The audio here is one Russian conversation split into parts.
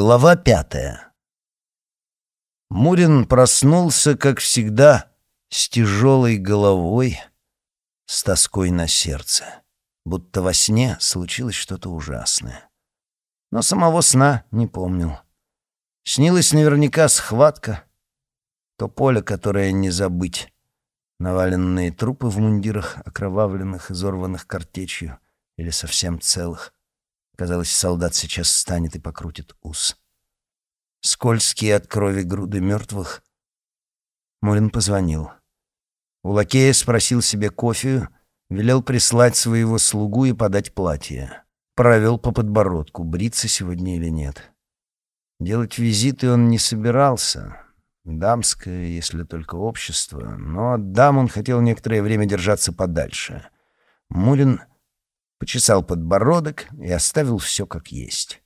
Глава пятая. Мурин проснулся, как всегда, с тяжелой головой, с тоской на сердце, будто во сне случилось что-то ужасное. Но самого сна не помнил. Снилась наверняка схватка, то поле, которое не забыть, наваленные трупы в мундирах, окровавленных, изорванных картечью или совсем целых — Казалось, солдат сейчас встанет и покрутит ус. Скользкие от крови груды мертвых. Мурин позвонил. У лакея спросил себе кофею, велел прислать своего слугу и подать платье. Провел по подбородку, бриться сегодня или нет. Делать визиты он не собирался. Дамское, если только общество. Но от дам он хотел некоторое время держаться подальше. Мурин почесал подбородок и оставил все как есть.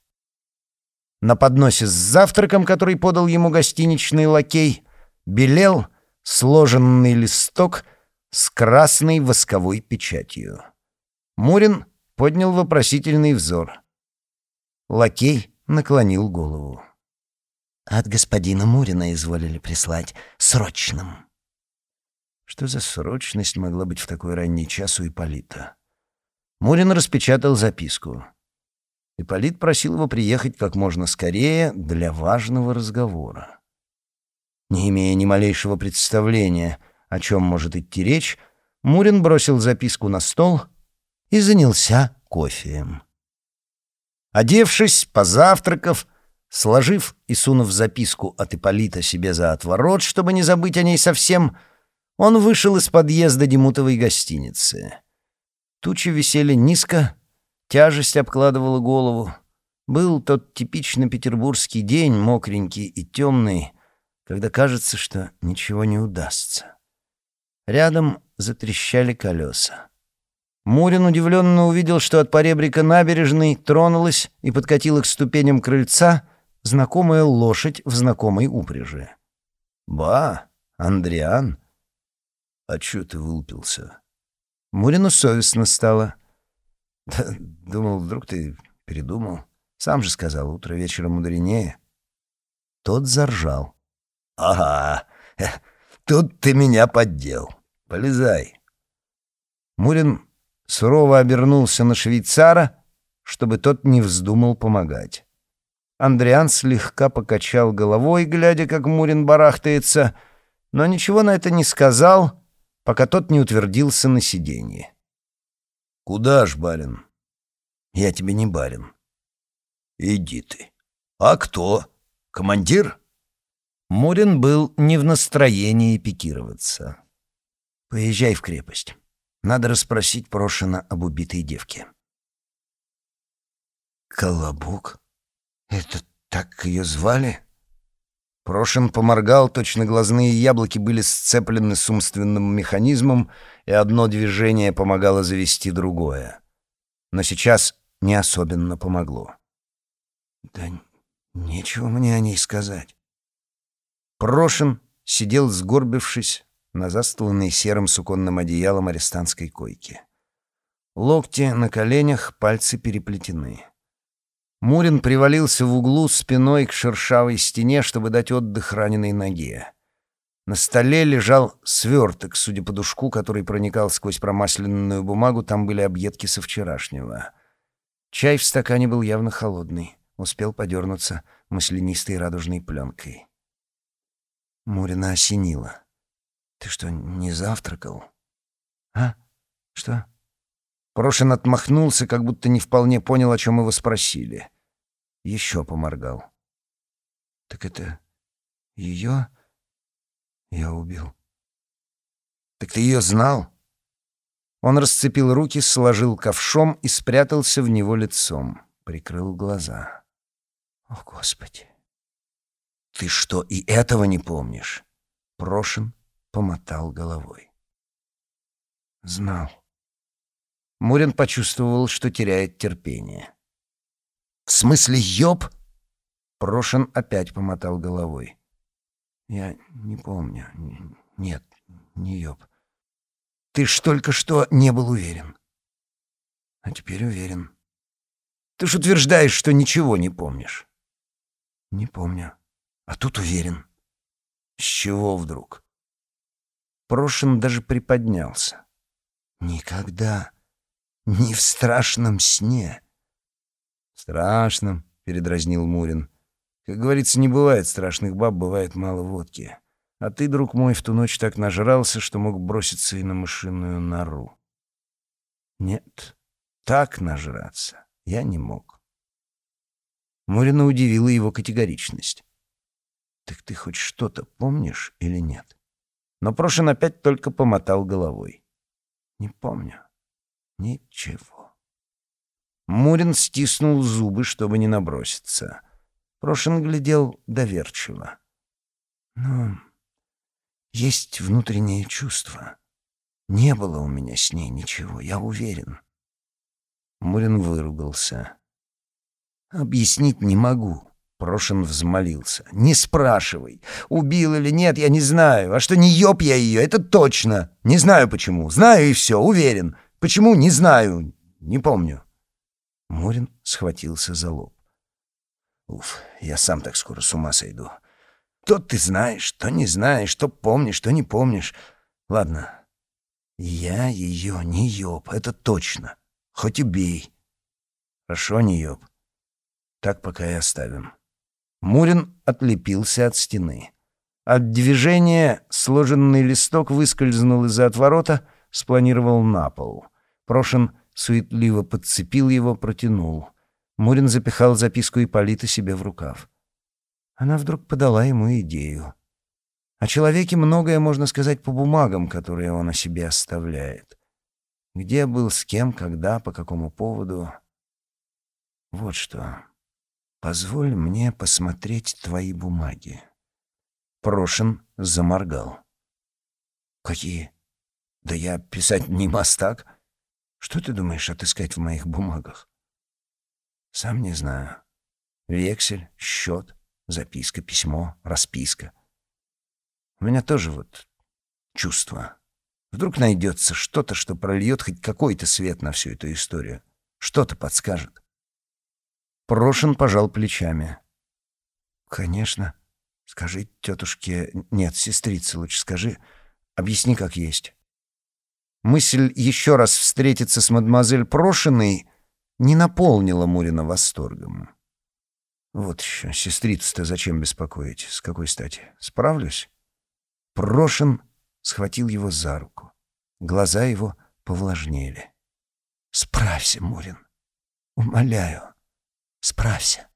На подносе с завтраком, который подал ему гостиничный лакей, белел сложенный листок с красной восковой печатью. Мурин поднял вопросительный взор. Лакей наклонил голову. «От господина Мурина изволили прислать срочным». Что за срочность могла быть в такой ранний час у Ипполита? Мурин распечатал записку. Ипполит просил его приехать как можно скорее для важного разговора. Не имея ни малейшего представления, о чем может идти речь, Мурин бросил записку на стол и занялся кофеем. Одевшись, позавтракав, сложив и сунув записку от Ипполита себе за отворот, чтобы не забыть о ней совсем, он вышел из подъезда Демутовой гостиницы. Тучи висели низко, тяжесть обкладывала голову. Был тот типичный петербургский день, мокренький и темный, когда кажется, что ничего не удастся. Рядом затрещали колеса. Мурин удивленно увидел, что от поребрика набережной тронулась и подкатила к ступеням крыльца знакомая лошадь в знакомой упряжи. «Ба, Андриан, а чё ты вылупился?» Мурину совестно стало. Да, думал, вдруг ты передумал. Сам же сказал, утро вечера мудренее. Тот заржал. «Ага, тут ты меня поддел. Полезай». Мурин сурово обернулся на швейцара, чтобы тот не вздумал помогать. Андриан слегка покачал головой, глядя, как Мурин барахтается, но ничего на это не сказал пока тот не утвердился на сиденье. «Куда ж, барин?» «Я тебе не барин». «Иди ты». «А кто? Командир?» Мурин был не в настроении пикироваться. «Поезжай в крепость. Надо расспросить Прошина об убитой девке». «Колобок? Это так ее звали?» Прошин поморгал, точно глазные яблоки были сцеплены с умственным механизмом, и одно движение помогало завести другое. Но сейчас не особенно помогло. «Да нечего мне о ней сказать». Прошин сидел, сгорбившись, на застланной серым суконным одеялом арестантской койки. Локти на коленях, пальцы переплетены. Мурин привалился в углу спиной к шершавой стене, чтобы дать отдых раненой ноге. На столе лежал сверток, судя по душку, который проникал сквозь промасленную бумагу, там были объедки со вчерашнего. Чай в стакане был явно холодный, успел подернуться маслянистой радужной пленкой. Мурина осенила. «Ты что, не завтракал?» «А? Что?» Прошин отмахнулся, как будто не вполне понял, о чем его спросили еще поморгал. «Так это ее я убил?» «Так ты ее знал?» Он расцепил руки, сложил ковшом и спрятался в него лицом, прикрыл глаза. «О, Господи!» «Ты что, и этого не помнишь?» Прошин помотал головой. «Знал». Мурин почувствовал, что теряет терпение. «В смысле, ёб?» Прошин опять помотал головой. «Я не помню. Нет, не ёб. Ты ж только что не был уверен». «А теперь уверен». «Ты ж утверждаешь, что ничего не помнишь». «Не помню. А тут уверен». «С чего вдруг?» Прошин даже приподнялся. «Никогда. Ни в страшном сне». «В страшном», — передразнил Мурин. «Как говорится, не бывает страшных баб, бывает мало водки. А ты, друг мой, в ту ночь так нажрался, что мог броситься и на мышиную нору». «Нет, так нажраться я не мог». Мурина удивила его категоричность. «Так ты хоть что-то помнишь или нет?» Но Прошин опять только помотал головой. «Не помню. Ничего». Мурин стиснул зубы, чтобы не наброситься. Прошин глядел доверчиво. «Ну, есть внутреннее чувство. Не было у меня с ней ничего, я уверен». Мурин выругался. «Объяснить не могу. Прошин взмолился. «Не спрашивай. Убил или нет, я не знаю. А что не ёб я ее, это точно. Не знаю почему. Знаю и все, уверен. Почему, не знаю. Не помню». Мурин схватился за лоб. «Уф, я сам так скоро с ума сойду. То ты знаешь, то не знаешь, то помнишь, то не помнишь. Ладно, я ее не ёб, это точно. Хоть убей. Хорошо, не ёб. Так пока и оставим». Мурин отлепился от стены. От движения сложенный листок выскользнул из-за отворота, спланировал на пол. Прошин суетливо подцепил его, протянул. Мурин запихал записку Ипполита себе в рукав. Она вдруг подала ему идею. О человеке многое можно сказать по бумагам, которые он о себе оставляет. Где был, с кем, когда, по какому поводу. Вот что. «Позволь мне посмотреть твои бумаги». Прошин заморгал. «Какие? Да я писать не мастак. Что ты думаешь отыскать в моих бумагах?» «Сам не знаю. Вексель, счет, записка, письмо, расписка. У меня тоже вот чувство. Вдруг найдется что-то, что прольет хоть какой-то свет на всю эту историю. Что-то подскажет. Прошин пожал плечами. «Конечно. Скажи тетушке... Нет, сестрице лучше скажи. Объясни, как есть». Мысль еще раз встретиться с мадемуазель Прошиной не наполнила Мурина восторгом. «Вот еще, сестрицу-то зачем беспокоить? С какой стати? Справлюсь?» Прошин схватил его за руку. Глаза его повлажнели. «Справься, Мурин. Умоляю». Справься.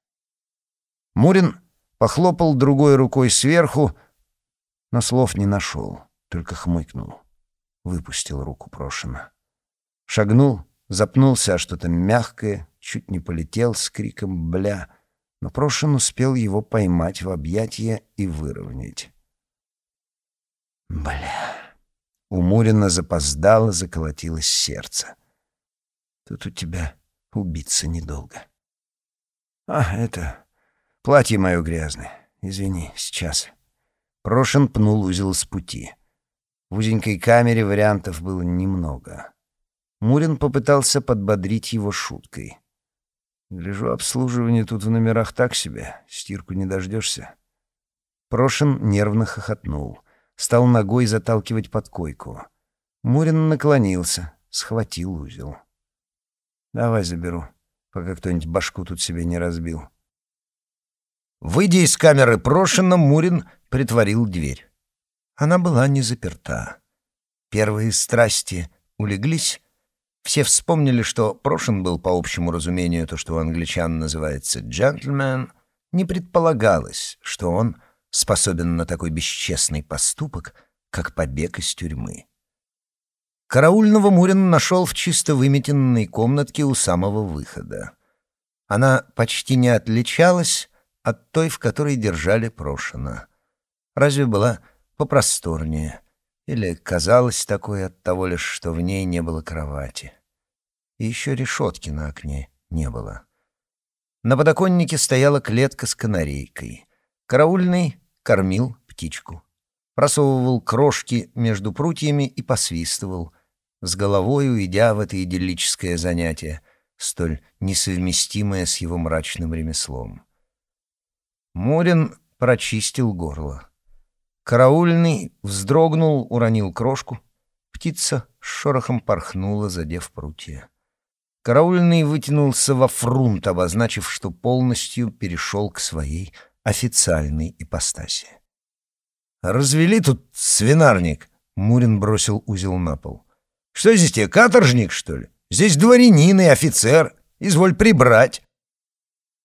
Мурин похлопал другой рукой сверху, но слов не нашел, только хмыкнул. Выпустил руку Прошина. Шагнул, запнулся о что-то мягкое, чуть не полетел с криком «бля», но Прошин успел его поймать в объятия и выровнять. «Бля!» У Мурина запоздало, заколотилось сердце. «Тут у тебя убиться недолго». «А, это... Платье мое грязное. Извини, сейчас». Прошин пнул узел с пути. В узенькой камере вариантов было немного. Мурин попытался подбодрить его шуткой. «Гляжу, обслуживание тут в номерах так себе. Стирку не дождешься». Прошин нервно хохотнул. Стал ногой заталкивать под койку. Мурин наклонился, схватил узел. «Давай заберу» пока кто-нибудь башку тут себе не разбил. Выйдя из камеры Прошина, Мурин притворил дверь. Она была не заперта. Первые страсти улеглись. Все вспомнили, что Прошин был, по общему разумению, то, что у англичан называется «джентльмен». Не предполагалось, что он способен на такой бесчестный поступок, как побег из тюрьмы. Караульного Мурин нашел в чисто выметенной комнатке у самого выхода. Она почти не отличалась от той, в которой держали Прошина. Разве была попросторнее или казалась такой от того лишь, что в ней не было кровати. И еще решетки на окне не было. На подоконнике стояла клетка с канарейкой. Караульный кормил птичку. Просовывал крошки между прутьями и посвистывал — с головой уйдя в это идиллическое занятие, столь несовместимое с его мрачным ремеслом. Мурин прочистил горло. Караульный вздрогнул, уронил крошку. Птица шорохом порхнула, задев прутья. Караульный вытянулся во фрунт, обозначив, что полностью перешел к своей официальной ипостаси. «Развели тут свинарник», — Мурин бросил узел на пол. «Что здесь тебе, каторжник, что ли? Здесь дворянин и офицер. Изволь прибрать».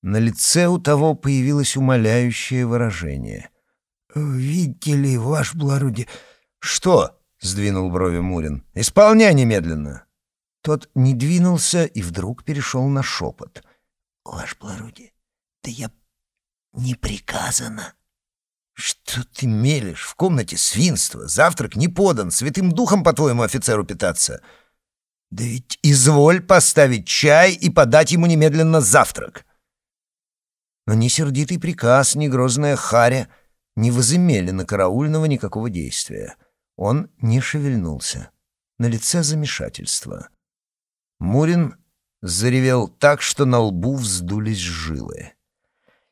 На лице у того появилось умоляющее выражение. «Видите ли, ваш благородие...» «Что?» — сдвинул брови Мурин. «Исполняй немедленно!» Тот не двинулся и вдруг перешел на шепот. «Ваш благородие, да я не приказано». «Что ты мелешь? В комнате свинство. Завтрак не подан. Святым духом, по-твоему, офицеру питаться?» «Да ведь изволь поставить чай и подать ему немедленно завтрак». Но ни сердитый приказ, ни грозная харя не возымели на караульного никакого действия. Он не шевельнулся. На лице замешательство. Мурин заревел так, что на лбу вздулись жилы.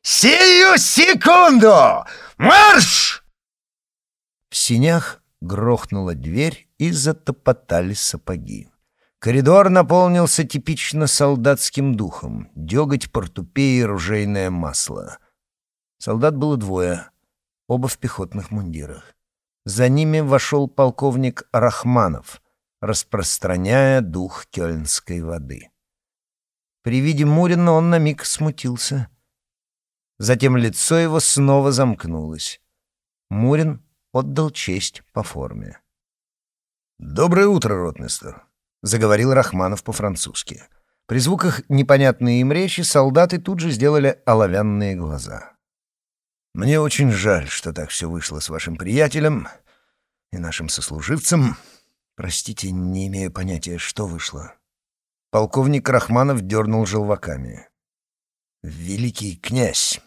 «Сию секунду! Марш!» В синях грохнула дверь и затопотали сапоги. Коридор наполнился типично солдатским духом — деготь, портупеи, ружейное масло. Солдат было двое, оба в пехотных мундирах. За ними вошел полковник Рахманов, распространяя дух кёльнской воды. При виде Мурина он на миг смутился. Затем лицо его снова замкнулось. Мурин отдал честь по форме. «Доброе утро, ротмистер!» заговорил Рахманов по-французски. При звуках непонятной им речи солдаты тут же сделали оловянные глаза. «Мне очень жаль, что так все вышло с вашим приятелем и нашим сослуживцем. Простите, не имею понятия, что вышло». Полковник Рахманов дернул желваками. «Великий князь,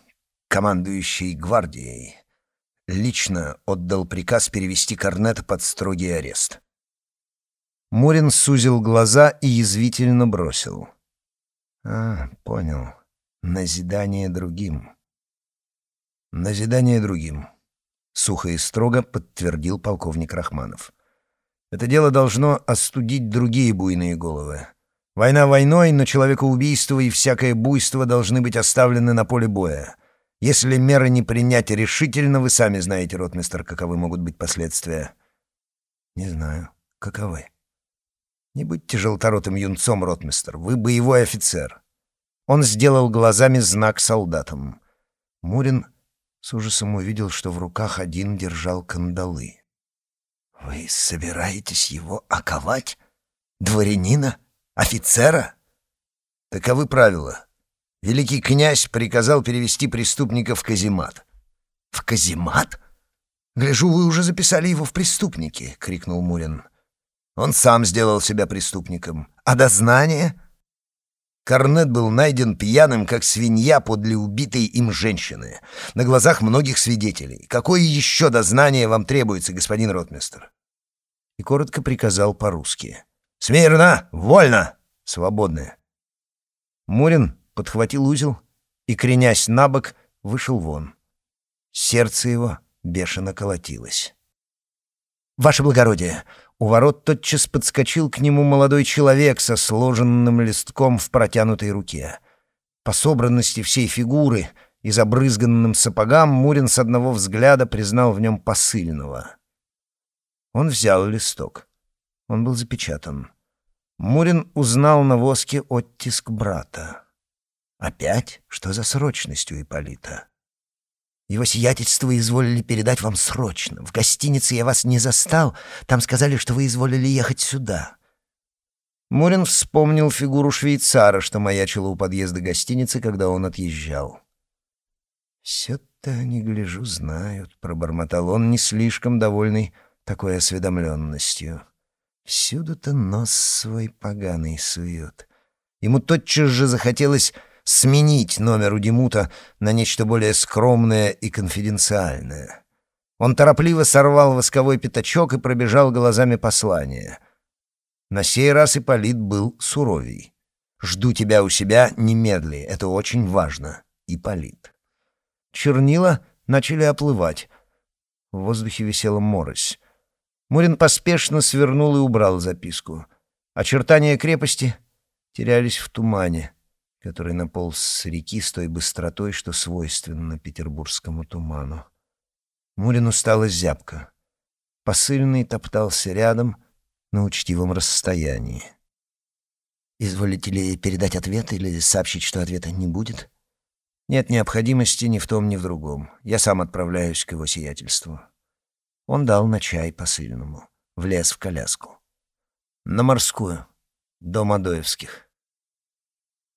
командующий гвардией, лично отдал приказ перевести Корнета под строгий арест. Мурин сузил глаза и язвительно бросил. «А, понял. Назидание другим». «Назидание другим», — сухо и строго подтвердил полковник Рахманов. «Это дело должно остудить другие буйные головы. Война войной, но человекоубийство и всякое буйство должны быть оставлены на поле боя. Если меры не принять решительно, вы сами знаете, ротмистер, каковы могут быть последствия». «Не знаю. Каковы?» Не будьте желторотым юнцом, ротмистер, вы боевой офицер. Он сделал глазами знак солдатам. Мурин с ужасом увидел, что в руках один держал кандалы. «Вы собираетесь его оковать? Дворянина? Офицера?» «Таковы правила. Великий князь приказал перевести преступника в каземат». «В каземат? Гляжу, вы уже записали его в преступники!» — крикнул Мурин. Он сам сделал себя преступником. А дознание? Корнет был найден пьяным, как свинья подле убитой им женщины, на глазах многих свидетелей. Какое еще дознание вам требуется, господин ротмистер? И коротко приказал по-русски. «Смирно! Вольно! Свободны!» Мурин подхватил узел и, кренясь на бок, вышел вон. Сердце его бешено колотилось. «Ваше благородие!» У ворот тотчас подскочил к нему молодой человек со сложенным листком в протянутой руке. По собранности всей фигуры и забрызганным сапогам Мурин с одного взгляда признал в нем посыльного. Он взял листок. Он был запечатан. Мурин узнал на воске оттиск брата. Опять? Что за срочность у Ипполита? Его сиятельство изволили передать вам срочно. В гостинице я вас не застал. Там сказали, что вы изволили ехать сюда». Мурин вспомнил фигуру швейцара, что маячила у подъезда гостиницы, когда он отъезжал. «Все-то, не гляжу, знают», — пробормотал он, не слишком довольный такой осведомленностью. «Всюду-то нос свой поганый суют». Ему тотчас же захотелось сменить номер у Димута на нечто более скромное и конфиденциальное. Он торопливо сорвал восковой пятачок и пробежал глазами послание. На сей раз Ипполит был суровей. «Жду тебя у себя немедли, это очень важно, Ипполит». чернила начали оплывать. В воздухе висела морось. Мурин поспешно свернул и убрал записку. Очертания крепости терялись в тумане, который наполз с реки с той быстротой, что свойственно петербургскому туману. Мурину стало зябко. Посыльный топтался рядом на учтивом расстоянии. «Изволите ли передать ответ или сообщить, что ответа не будет?» «Нет необходимости ни в том, ни в другом. Я сам отправляюсь к его сиятельству». Он дал на чай посыльному, влез в коляску. «На морскую, до Мадоевских».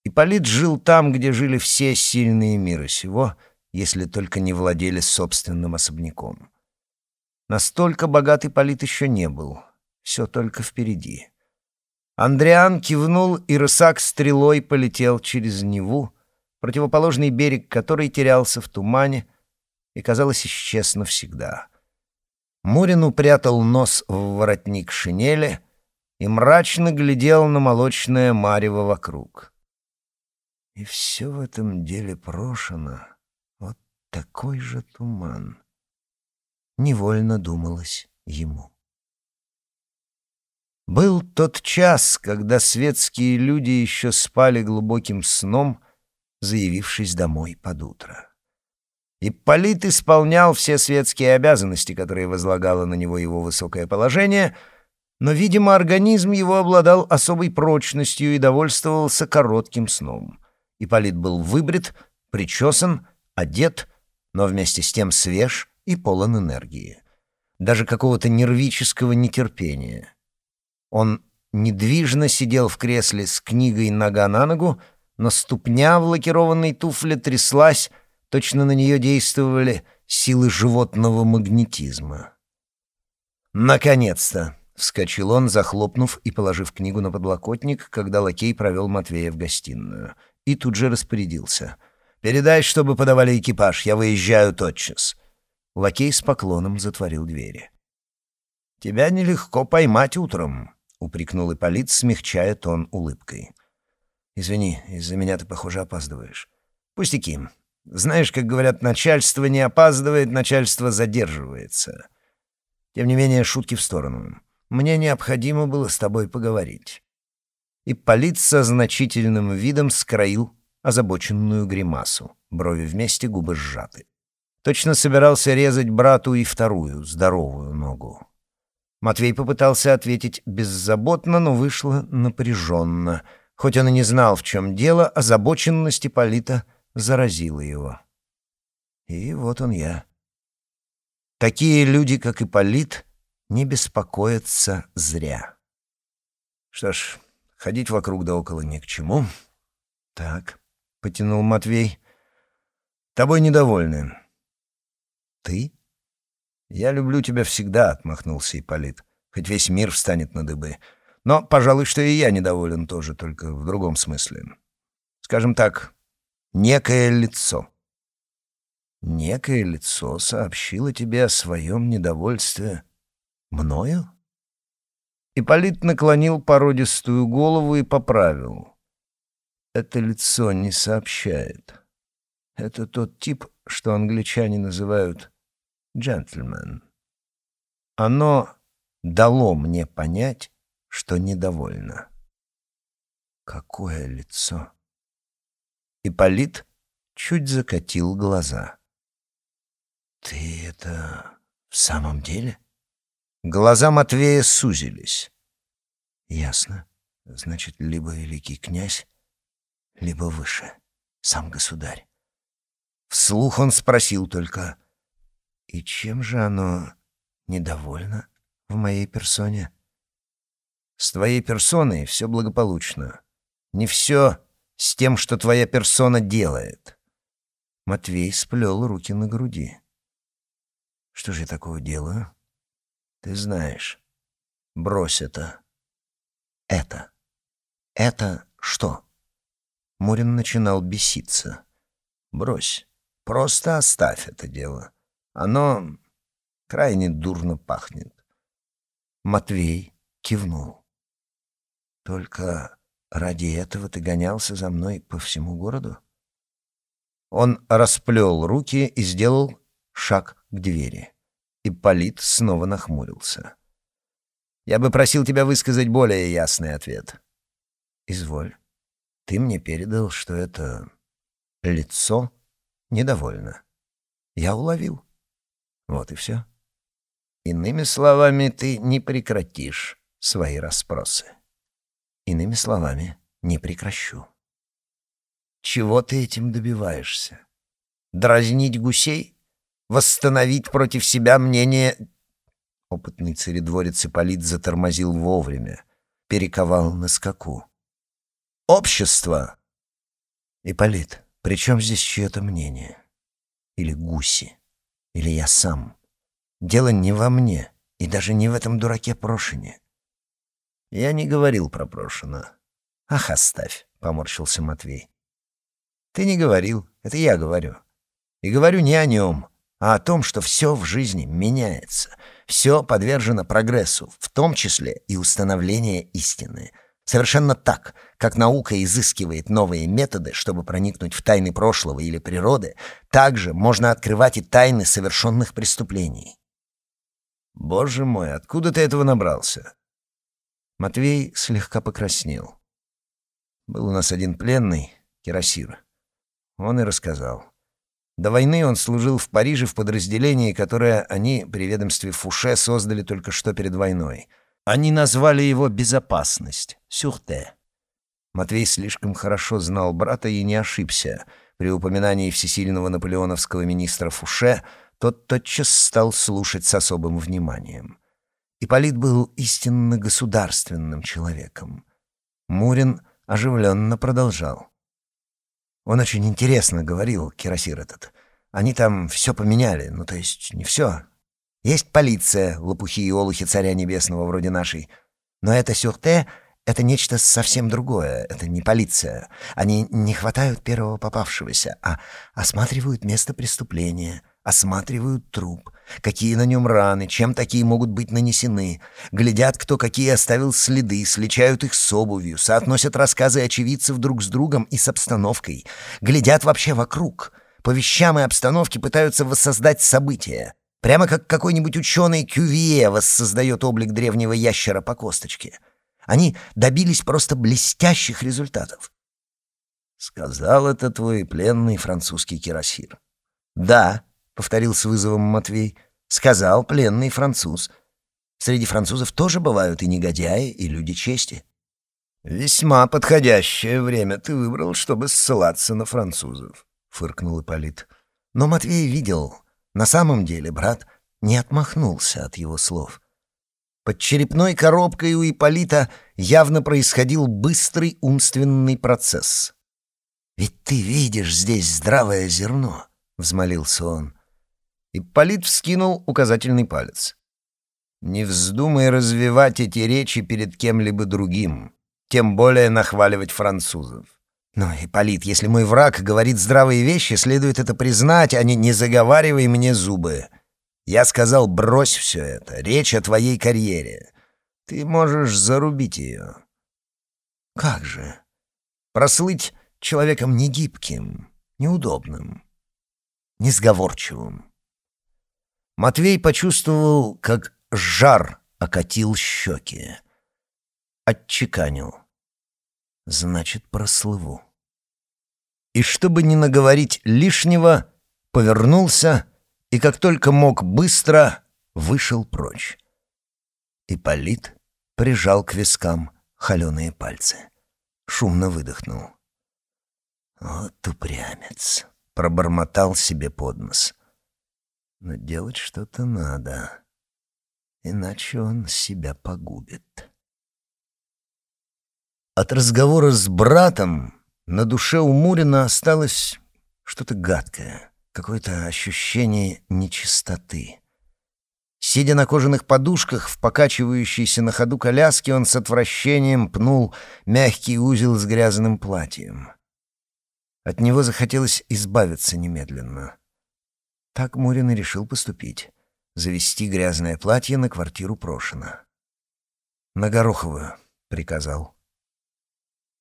Ипполит жил там, где жили все сильные мира сего, если только не владели собственным особняком. Настолько богатый Ипполит еще не был. Все только впереди. Андриан кивнул, и рысак стрелой полетел через Неву, противоположный берег которой терялся в тумане и, казалось, исчез навсегда. Мурин упрятал нос в воротник шинели и мрачно глядел на молочное марево вокруг. И все в этом деле прошено. Вот такой же туман. Невольно думалось ему. Был тот час, когда светские люди еще спали глубоким сном, заявившись домой под утро. Ипполит исполнял все светские обязанности, которые возлагало на него его высокое положение, но, видимо, организм его обладал особой прочностью и довольствовался коротким сном. Ипполит был выбрит, причесан, одет, но вместе с тем свеж и полон энергии. Даже какого-то нервического нетерпения — он недвижно сидел в кресле с книгой нога на ногу, но ступня в лакированной туфле тряслась, точно на нее действовали силы животного магнетизма. «Наконец-то!» — вскочил он, захлопнув и положив книгу на подлокотник, когда лакей провел Матвея в гостиную. И тут же распорядился. «Передай, чтобы подавали экипаж, я выезжаю тотчас». Лакей с поклоном затворил двери. «Тебя нелегко поймать утром», — упрекнул Ипполит, смягчая тон улыбкой. «Извини, из-за меня ты, похоже, опаздываешь». «Пустяки. Знаешь, как говорят, начальство не опаздывает, начальство задерживается. Тем не менее, шутки в сторону. Мне необходимо было с тобой поговорить». Ипполит со значительным видом скроил озабоченную гримасу. Брови вместе, губы сжаты. Точно собирался резать брату и вторую, здоровую ногу. Матвей попытался ответить беззаботно, но вышло напряженно. Хоть он и не знал, в чем дело, озабоченность Ипполита заразила его. И вот он я. Такие люди, как Ипполит, не беспокоятся зря. Что ж, ходить вокруг да около ни к чему. Так, — потянул Матвей, — тобой недовольны. Ты? «Я люблю тебя всегда», — отмахнулся Ипполит, «хоть весь мир встанет на дыбы. Но, пожалуй, что и я недоволен тоже, только в другом смысле. Скажем так, некое лицо». «Некое лицо сообщило тебе о своем недовольстве мною?» Ипполит наклонил породистую голову и поправил. «Это лицо не сообщает. Это тот тип, что англичане называют джентльмен. Оно дало мне понять, что недовольно. Какое лицо! Ипполит чуть закатил глаза. «Ты это в самом деле?» Глаза Матвея сузились. «Ясно. Значит, либо великий князь, либо выше, сам государь». Вслух он спросил только — и чем же оно недовольно в моей персоне? С твоей персоной все благополучно. Не все с тем, что твоя персона делает. Матвей сплел руки на груди. Что же я такого делаю? Ты знаешь. Брось это. Это. Это что? Мурин начинал беситься. Брось. Просто оставь это дело. Оно крайне дурно пахнет. Матвей кивнул. Только ради этого ты гонялся за мной по всему городу? Он расплел руки и сделал шаг к двери. Ипполит снова нахмурился. «Я бы просил тебя высказать более ясный ответ». «Изволь. Ты мне передал, что это лицо недовольно. Я уловил. Вот и все. Иными словами, ты не прекратишь свои расспросы. Иными словами, не прекращу. Чего ты этим добиваешься? Дразнить гусей? Восстановить против себя мнение... Опытный царедворец Ипполит затормозил вовремя, перековал на скаку. «Общество!» «Ипполит, при чем здесь чье-то мнение? Или гуси? Или я сам? Дело не во мне, и даже не в этом дураке Прошине». «Я не говорил про Прошина». «Ах, оставь!» — поморщился Матвей. Ты не говорил, это я говорю. И говорю не о нем, а о том, что все в жизни меняется, все подвержено прогрессу, в том числе и установление истины. Совершенно так, как наука изыскивает новые методы, чтобы проникнуть в тайны прошлого или природы, также можно открывать и тайны совершенных преступлений. Боже мой, откуда ты этого набрался? Матвей слегка покраснел. Был у нас один пленный, Кирасир. Он и рассказал. До войны он служил в Париже в подразделении, которое они при ведомстве Фуше создали только что перед войной. Они назвали его «Безопасность» — «Сюрте». Матвей слишком хорошо знал брата и не ошибся. При упоминании всесильного наполеоновского министра Фуше тот тотчас стал слушать с особым вниманием. Ипполит был истинно государственным человеком. Мурин оживленно продолжал. Он очень интересно говорил, Кирасир этот. Они там все поменяли, ну то есть не все. Есть полиция, лопухи и олухи царя небесного вроде нашей. Но это сюрте — это нечто совсем другое, это не полиция. Они не хватают первого попавшегося, а осматривают место преступления, осматривают труп, какие на нем раны, чем такие могут быть нанесены, глядят, кто какие оставил следы, сличают их с обувью, соотносят рассказы очевидцев друг с другом и с обстановкой, глядят вообще вокруг, по вещам и обстановке пытаются воссоздать события, прямо как какой-нибудь ученый Кювье воссоздает облик древнего ящера по косточке. Они добились просто блестящих результатов. Сказал это твой пленный французский кирасир. Да, повторил с вызовом Матвей. Сказал пленный француз. Среди французов тоже бывают и негодяи, и люди чести. «Весьма подходящее время ты выбрал, чтобы ссылаться на французов», — фыркнул Ипполит. Но Матвей видел, на самом деле брат не отмахнулся от его слов. Под черепной коробкой у Ипполита явно происходил быстрый умственный процесс. «Ведь ты видишь здесь здравое зерно», — взмолился он. Ипполит вскинул указательный палец. «Не вздумай развивать эти речи перед кем-либо другим, тем более нахваливать французов. Но, Ипполит, если мой враг говорит здравые вещи, следует это признать, а не «не заговаривай мне зубы». Я сказал, брось все это, речь о твоей карьере. Ты можешь зарубить ее. Как же? Прослыть человеком негибким, неудобным, несговорчивым. Матвей почувствовал, как жар окатил щеки. Отчеканил. Значит, прослыву. И чтобы не наговорить лишнего, повернулся и, как только мог быстро, вышел прочь. Ипполит прижал к вискам холеные пальцы. Шумно выдохнул. «Вот упрямец!» — пробормотал себе под нос но делать что-то надо, иначе он себя погубит. От разговора с братом на душе у Мурина осталось что-то гадкое, какое-то ощущение нечистоты. Сидя на кожаных подушках в покачивающейся на ходу коляске, он с отвращением пнул мягкий узел с грязным платьем. От него захотелось избавиться немедленно. Так Мурин и решил поступить. Завести грязное платье на квартиру Прошина. «На Гороховую», — приказал.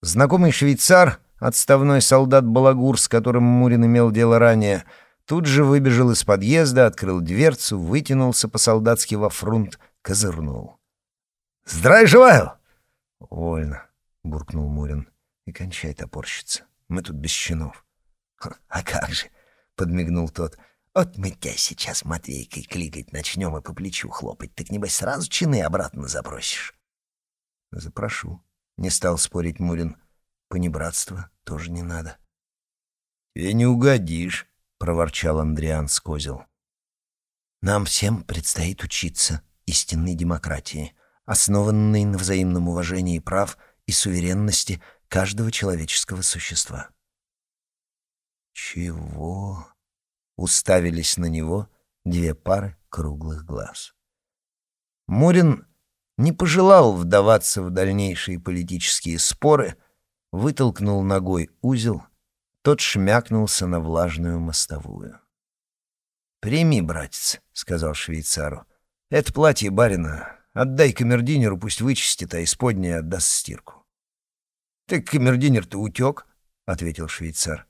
Знакомый швейцар отставной солдат Балагур, с которым Мурин имел дело ранее, тут же выбежал из подъезда, открыл дверцу, вытянулся по-солдатски во фрунт, козырнул. «Здравия желаю!» «Вольно», — буркнул Мурин. «И кончай топорщиться. Мы тут без чинов». «А как же!» — подмигнул тот. «Вот мы тебя сейчас Матвейкой кликать начнем и по плечу хлопать, так небось сразу чины обратно запросишь». «Запрошу», — не стал спорить Мурин. «Понебратство тоже не надо». «И не угодишь», — проворчал Андриан Скозел. «Нам всем предстоит учиться истинной демократии, основанной на взаимном уважении прав и суверенности каждого человеческого существа». «Чего?» — уставились на него две пары круглых глаз. Мурин не пожелал вдаваться в дальнейшие политические споры, вытолкнул ногой узел, тот шмякнулся на влажную мостовую. «Прими, братец», — сказал швейцару. «Это платье барина. Отдай камердинеру, пусть вычистит, а исподнее отдаст стирку». «Так камердинер-то утек», — ответил швейцар.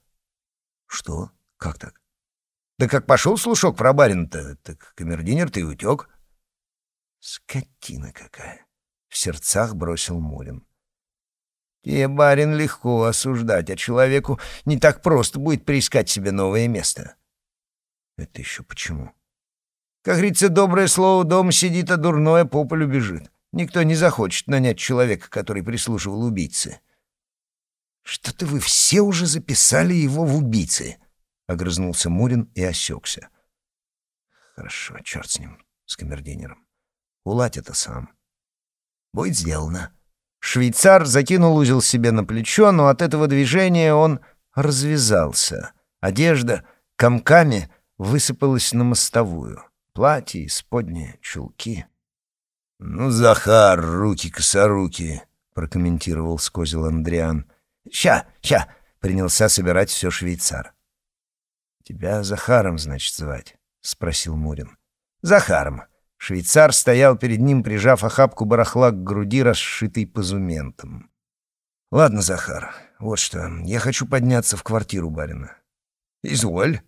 «Что? Как так?» «Да как пошел слушок про барина-то, так камердинер-то и утек». «Скотина какая!» — в сердцах бросил Мурин. «Тебе, барин, легко осуждать, а человеку не так просто будет приискать себе новое место». «Это еще почему?» «Как говорится, доброе слово дома сидит, а дурное по полю бежит. Никто не захочет нанять человека, который прислушивал убийцы». «Что-то вы все уже записали его в убийцы», — огрызнулся Мурин и осекся. «Хорошо, черт с ним, с камердинером. Уладь это сам. Будет сделано. Швейцар закинул узел себе на плечо, но от этого движения он развязался. Одежда комками высыпалась на мостовую. Платье, исподние, чулки. «Ну, Захар, руки-косоруки», — прокомментировал скозил Андриан. «Ща, ща», — принялся собирать все швейцар. «Тебя Захаром, значит, звать?» — спросил Мурин. «Захаром. Швейцар стоял перед ним, прижав охапку барахла к груди, расшитой позументом. «Ладно, Захар, вот что. Я хочу подняться в квартиру барина». «Изволь».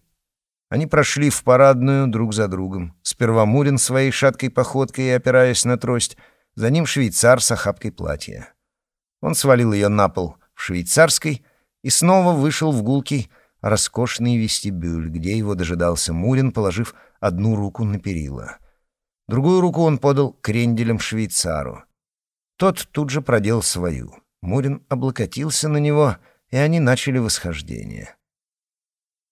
Они прошли в парадную друг за другом. Сперва Мурин своей шаткой походкой и опираясь на трость, за ним швейцар с охапкой платья. Он свалил ее на пол в швейцарской и снова вышел в гулкий, роскошный вестибюль, где его дожидался Мурин, положив одну руку на перила — Другую руку он подал кренделем швейцару. Тот тут же продел свою. Мурин облокотился на него, и они начали восхождение.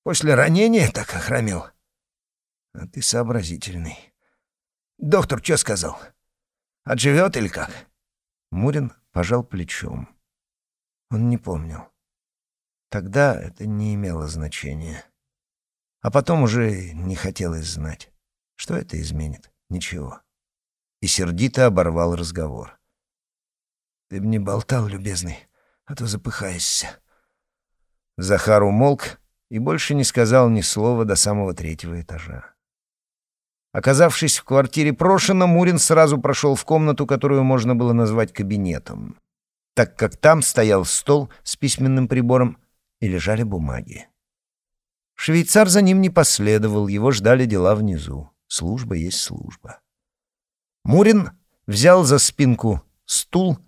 «После ранения так охромел?» «А ты сообразительный. Доктор что сказал? Отживет или как?» Мурин пожал плечом. Он не помнил. Тогда это не имело значения. А потом уже не хотелось знать, что это изменит. Ничего. И сердито оборвал разговор. «Ты мне болтал, любезный, а то запыхаешься». Захар умолк и больше не сказал ни слова до самого третьего этажа. Оказавшись в квартире Прошина, Мурин сразу прошел в комнату, которую можно было назвать кабинетом, так как там стоял стол с письменным прибором и лежали бумаги. Швейцар за ним не последовал, его ждали дела внизу. Служба есть служба. Мурин взял за спинку стул,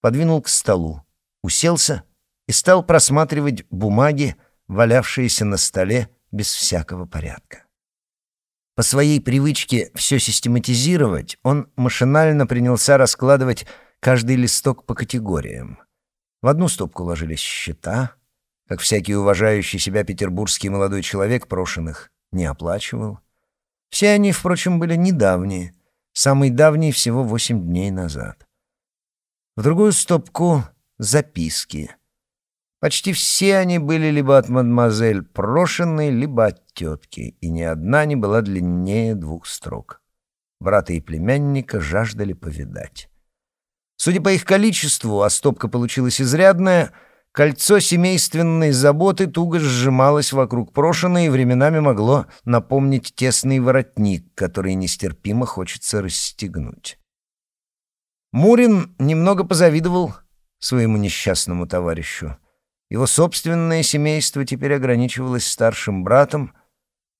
подвинул к столу, уселся и стал просматривать бумаги, валявшиеся на столе без всякого порядка. По своей привычке все систематизировать, он машинально принялся раскладывать каждый листок по категориям. В одну стопку ложились счета, как всякий уважающий себя петербургский молодой человек прошенных не оплачивал. Все они, впрочем, были недавние, самый давний всего восемь дней назад. В другую стопку — записки. Почти все они были либо от мадемуазель Прошенной, либо от тетки, и ни одна не была длиннее двух строк. Брата и племянника жаждали повидать. Судя по их количеству, а стопка получилась изрядная — Кольцо семейственной заботы туго сжималось вокруг прошины и временами могло напомнить тесный воротник, который нестерпимо хочется расстегнуть. Мурин немного позавидовал своему несчастному товарищу. Его собственное семейство теперь ограничивалось старшим братом,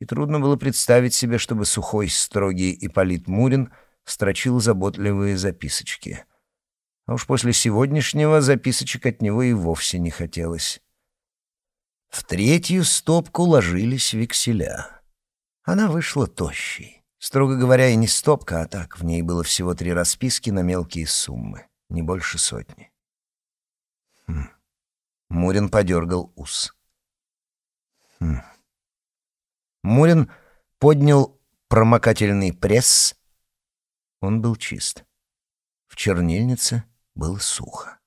и трудно было представить себе, чтобы сухой, строгий Ипполит Мурин строчил заботливые записочки. А уж после сегодняшнего записочек от него и вовсе не хотелось. В третью стопку ложились векселя. Она вышла тощей. Строго говоря, и не стопка, а так, в ней было всего три расписки на мелкие суммы, не больше сотни. Хм. Мурин подергал ус. Хм. Мурин поднял промокательный пресс. Он был чист. В чернильнице было сухо.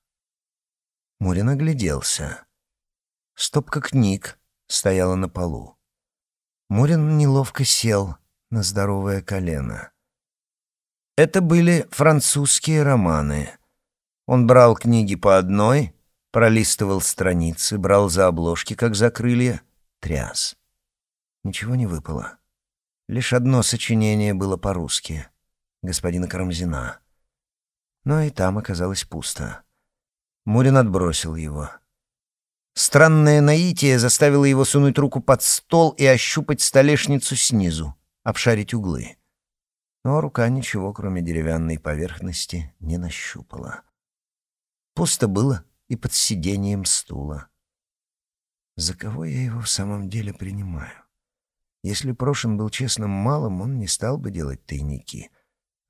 Мурин огляделся. Стопка книг стояла на полу. Мурин неловко сел на здоровое колено. Это были французские романы. Он брал книги по одной, пролистывал страницы, брал за обложки, как за крылья, тряс. Ничего не выпало. Лишь одно сочинение было по-русски — господина Карамзина. Но и там оказалось пусто. Мурин отбросил его. Странное наитие заставило его сунуть руку под стол и ощупать столешницу снизу, обшарить углы. Но рука ничего, кроме деревянной поверхности, не нащупала. Пусто было и под сиденьем стула. За кого я его в самом деле принимаю? Если Прошин был честным малым, он не стал бы делать тайники.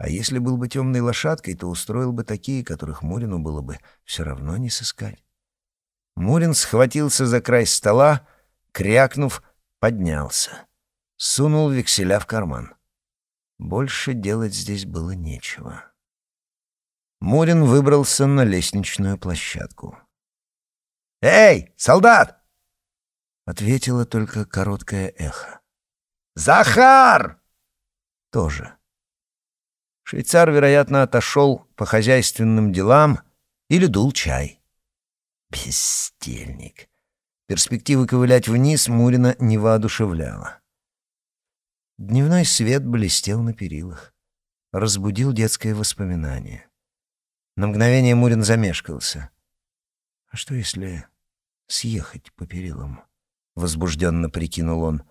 А если был бы темной лошадкой, то устроил бы такие, которых Мурину было бы все равно не сыскать. Мурин схватился за край стола, крякнув, поднялся. Сунул векселя в карман. Больше делать здесь было нечего. Мурин выбрался на лестничную площадку. «Эй, солдат!» — ответило только короткое эхо. «Захар!» Тоже. Швейцар, вероятно, отошел по хозяйственным делам или дул чай. Бездельник. Перспектива ковылять вниз Мурина не воодушевляла. Дневной свет блестел на перилах. Разбудил детское воспоминание. На мгновение Мурин замешкался. «А что, если съехать по перилам?» — возбужденно прикинул он.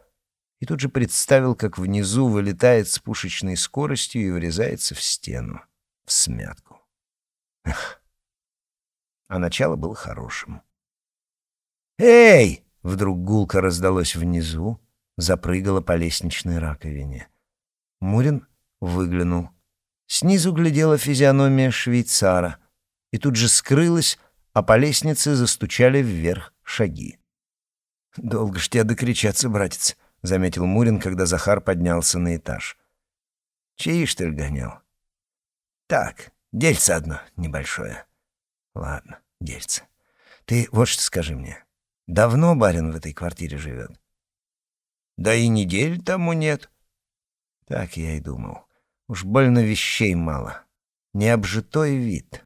И тут же представил, как внизу вылетает с пушечной скоростью и врезается в стену, в смятку. Эх. А начало было хорошим. «Эй!» — вдруг гулко раздалось внизу, запрыгала по лестничной раковине. Мурин выглянул. Снизу глядела физиономия швейцара, и тут же скрылась, а по лестнице застучали вверх шаги. «Долго ж тебя докричаться, братец», — заметил Мурин, когда Захар поднялся на этаж. «Чаи, что ли, гонял?» «Так, дельце одно небольшое». «Ладно, дельце. Ты вот что скажи мне. Давно барин в этой квартире живет?» «Да и недель тому нет». «Так я и думал». Уж больно вещей мало. Необжитой вид.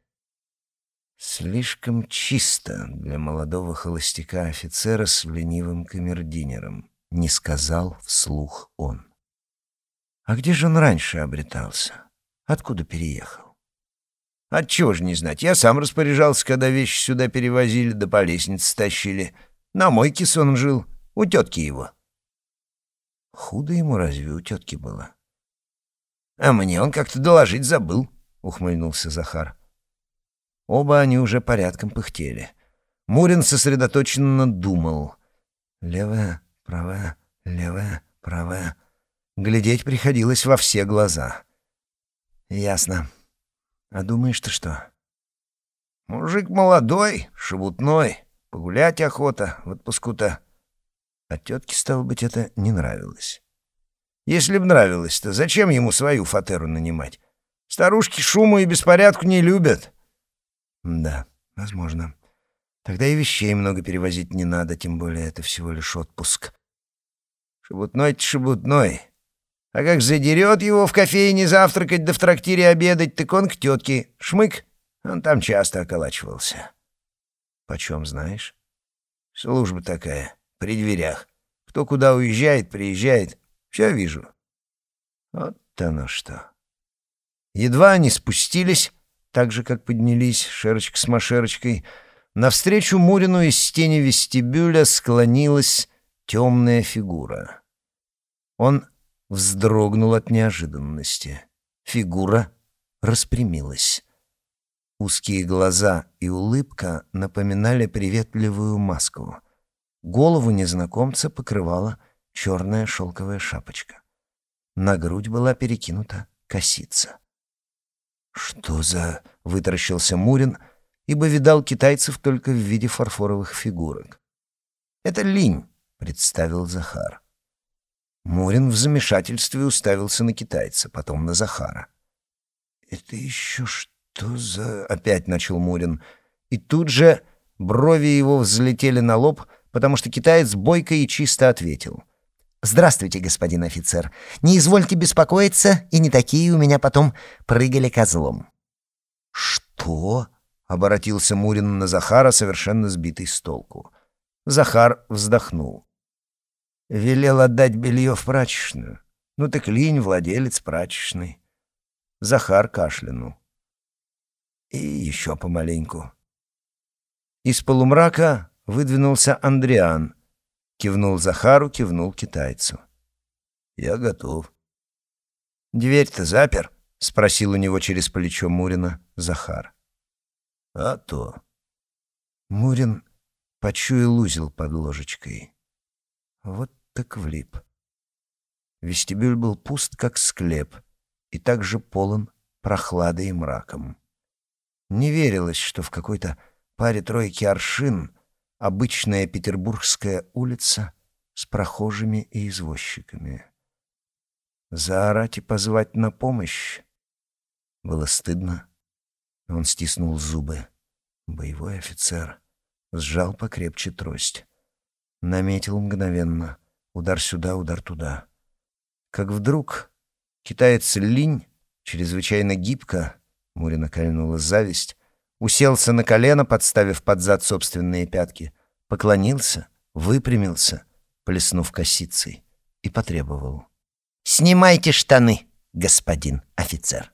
Слишком чисто для молодого холостяка-офицера с ленивым камердинером, не сказал вслух он. А где же он раньше обретался? Откуда переехал? Отчего же не знать? Я сам распоряжался, когда вещи сюда перевозили, да по лестнице стащили. На мойке сон жил, у тетки его. Худо ему разве у тетки было? «А мне он как-то доложить забыл», — ухмыльнулся Захар. Оба они уже порядком пыхтели. Мурин сосредоточенно думал. Левая, правая, левая, правая. Глядеть приходилось во все глаза. «Ясно. А думаешь ты что?» «Мужик молодой, шебутной, погулять охота, в отпуску-то». А тетке, стало быть, это не нравилось. Если б нравилось, то зачем ему свою фатеру нанимать? Старушки шуму и беспорядку не любят. Да, возможно. Тогда и вещей много перевозить не надо, тем более это всего лишь отпуск. Шебутной-то шебутной. А как задерет его в кофейне завтракать да в трактире обедать, так он к тетке. Шмык, он там часто околачивался. Почем знаешь? Служба такая, при дверях. Кто куда уезжает, приезжает — все вижу. Вот оно что. Едва они спустились, так же, как поднялись Шерочка с Машерочкой, Навстречу Мурину из тени вестибюля склонилась темная фигура. Он вздрогнул от неожиданности. Фигура распрямилась. Узкие глаза и улыбка напоминали приветливую маску. Голову незнакомца покрывала черная шелковая шапочка. На грудь была перекинута косица. «Что за...» — вытаращился Мурин, ибо видал китайцев только в виде фарфоровых фигурок. «Это линь», — представил Захар. Мурин в замешательстве уставился на китайца, потом на Захара. «Это еще что за...» — опять начал Мурин. И тут же брови его взлетели на лоб, потому что китаец бойко и чисто ответил. «Здравствуйте, господин офицер. Не извольте беспокоиться, и не такие у меня потом прыгали козлом». «Что?» — обратился Мурин на Захара, совершенно сбитый с толку. Захар вздохнул. Велел отдать белье в прачечную. Ну так линь, владелец прачечной. Захар кашлянул. И еще помаленьку. Из полумрака выдвинулся Андриан. Кивнул Захару, кивнул китайцу. «Я готов». «Дверь-то запер?» — спросил у него через плечо Мурина Захар. «А то». Мурин почуял узел под ложечкой. Вот так влип. Вестибюль был пуст, как склеп, и также полон прохладой и мраком. Не верилось, что в какой-то паре-тройки аршин обычная петербургская улица с прохожими и извозчиками. Заорать и позвать на помощь было стыдно. Он стиснул зубы. Боевой офицер сжал покрепче трость. Наметил мгновенно. Удар сюда, удар туда. Как вдруг китаец Линь, чрезвычайно гибко, Мурина кольнула зависть, уселся на колено, подставив под зад собственные пятки, поклонился, выпрямился, плеснув косицей, и потребовал. «Снимайте штаны, господин офицер!»